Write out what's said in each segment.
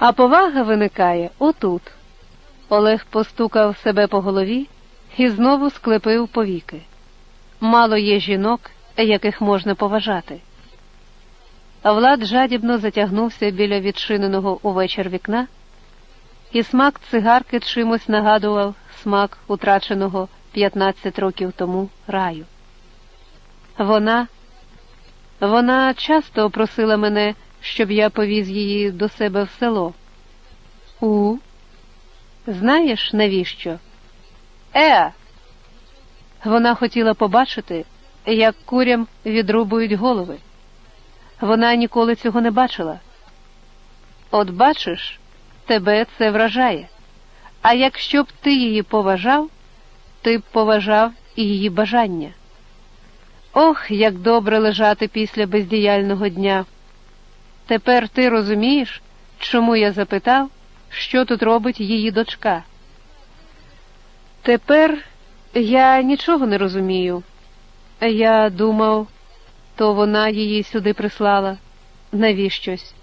А повага виникає отут. Олег постукав себе по голові і знову склепив повіки. Мало є жінок, яких можна поважати. Влад жадібно затягнувся біля відчиненого увечір вікна, і смак цигарки чимось нагадував смак утраченого 15 років тому раю. Вона, вона часто просила мене, щоб я повіз її до себе в село. У, знаєш, навіщо? Е. Вона хотіла побачити, як курям відрубують голови. Вона ніколи цього не бачила. От бачиш, тебе це вражає. А якщо б ти її поважав, ти б поважав і її бажання. Ох, як добре лежати після бездіяльного дня. Тепер ти розумієш, чому я запитав, що тут робить її дочка? Тепер я нічого не розумію. Я думав, то вона її сюди прислала. Навіщось?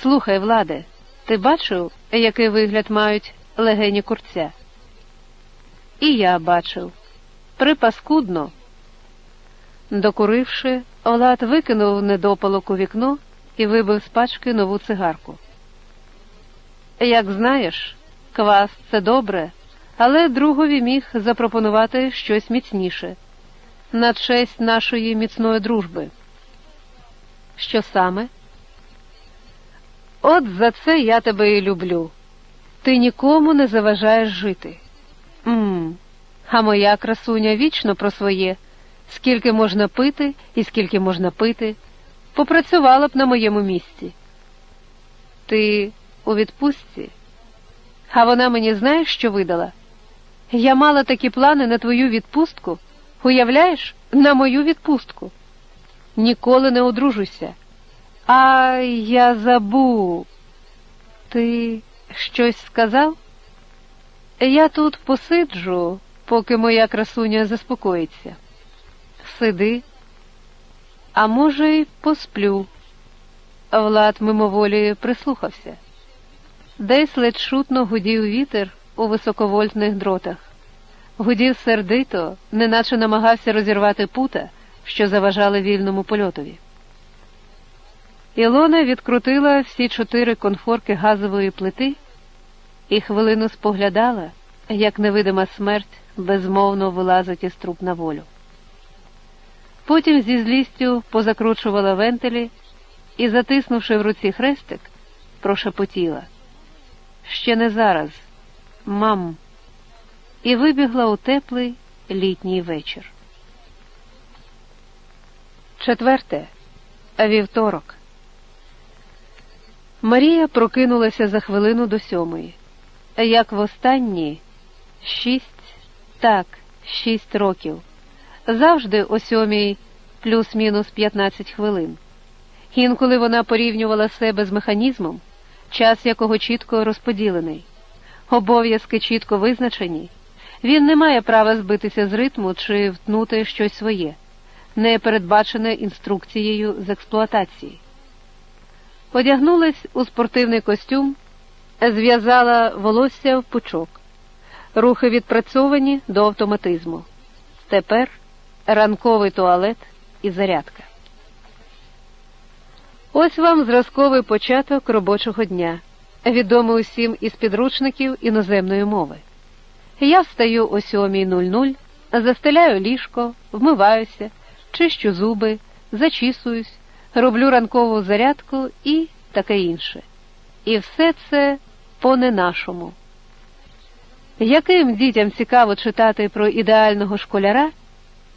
Слухай, Владе, ти бачив, який вигляд мають легені курця? І я бачив. Припаскудно. Докуривши, Влад викинув недопалок у вікно і вибив з пачки нову цигарку. Як знаєш, квас це добре, але другові міг запропонувати щось міцніше на честь нашої міцної дружби. Що саме? От за це я тебе і люблю. Ти нікому не заважаєш жити. Мм, а моя красуня вічно про своє, скільки можна пити і скільки можна пити, попрацювала б на моєму місці. Ти у відпустці, а вона мені знаєш, що видала? Я мала такі плани на твою відпустку. Уявляєш, на мою відпустку. Ніколи не одружуйся. А я забув. Ти щось сказав? Я тут посиджу, поки моя красуня заспокоїться. Сиди, а може, й посплю. Влад мимоволі прислухався. Десь ледь шутно гудів вітер у високовольтних дротах. Гудів сердито, неначе намагався розірвати пута, що заважали вільному польотові. Ілона відкрутила всі чотири конфорки газової плити і хвилину споглядала, як невидима смерть безмовно вилазить із труб на волю. Потім зі злістю позакручувала вентилі і, затиснувши в руці хрестик, прошепотіла. Ще не зараз, мам і вибігла у теплий літній вечір. Четверте. Вівторок. Марія прокинулася за хвилину до сьомої. Як в останні шість, так, шість років. Завжди о сьомій плюс-мінус п'ятнадцять хвилин. Інколи вона порівнювала себе з механізмом, час якого чітко розподілений, обов'язки чітко визначені. Він не має права збитися з ритму чи втнути щось своє, не передбачене інструкцією з експлуатації. Одягнулась у спортивний костюм, зв'язала волосся в пучок, рухи відпрацьовані до автоматизму. Тепер ранковий туалет і зарядка. Ось вам зразковий початок робочого дня, відомий усім із підручників іноземної мови. Я встаю о 7.00, застеляю ліжко, вмиваюся, чищу зуби, зачісуюсь, роблю ранкову зарядку і таке інше. І все це по не нашому. Яким дітям цікаво читати про ідеального школяра,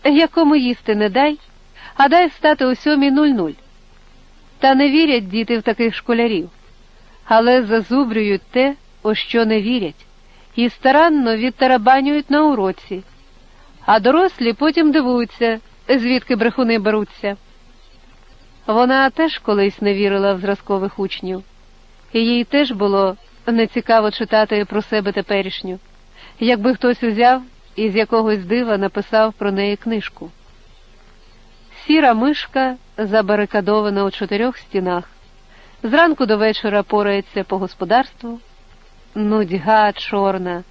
якому їсти не дай, а дай встати о 7.00? Та не вірять діти в таких школярів, але зазубрюють те, у що не вірять і старанно відтарабанюють на уроці, а дорослі потім дивуються, звідки брехуни беруться. Вона теж колись не вірила в зразкових учнів, і їй теж було нецікаво читати про себе теперішню, якби хтось узяв і з якогось дива написав про неї книжку. Сіра мишка забарикадована у чотирьох стінах, Зранку до вечора порається по господарству, нудьга чорна.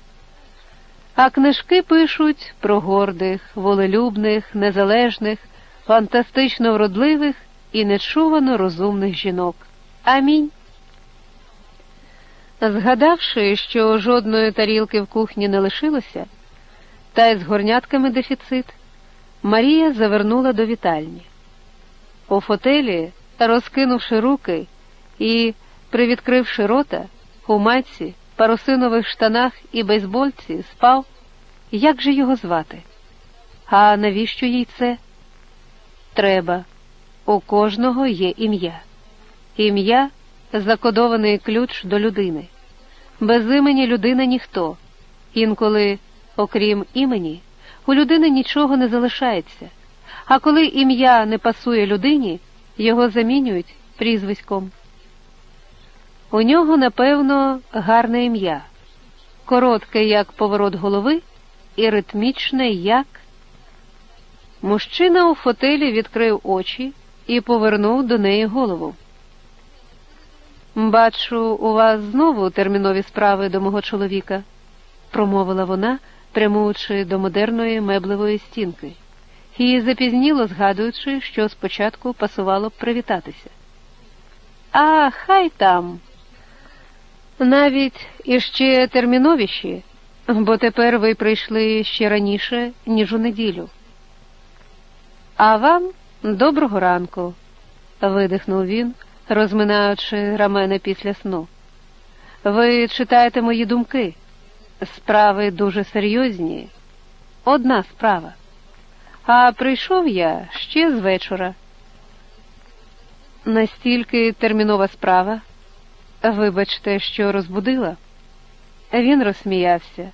А книжки пишуть про гордих, волелюбних, незалежних, фантастично вродливих і нечувано розумних жінок. Амінь. Згадавши, що жодної тарілки в кухні не лишилося, та й з горнятками дефіцит, Марія завернула до вітальні. У фотелі, розкинувши руки і, привідкривши рота, у майці, парусинових штанах і бейсбольці, спав, як же його звати? А навіщо їй це? Треба. У кожного є ім'я. Ім'я закодований ключ до людини. Без імені людина ніхто. Інколи, окрім імені, у людини нічого не залишається. А коли ім'я не пасує людині, його замінюють прізвиськом. У нього, напевно, гарне ім'я, коротке, як поворот голови, і ритмічне, як. Мужчина у фотелі відкрив очі і повернув до неї голову. Бачу, у вас знову термінові справи до мого чоловіка, промовила вона, прямуючи до модерної меблевої стінки, і запізніло згадуючи, що спочатку пасувало б привітатися. А хай там. Навіть іще терміновіші, бо тепер ви прийшли ще раніше, ніж у неділю. А вам доброго ранку, видихнув він розминаючи рамена після сну. Ви читаєте мої думки. Справи дуже серйозні. Одна справа. А прийшов я ще з вечора. Настільки термінова справа. Вибачте, що розбудила. Він розсміявся.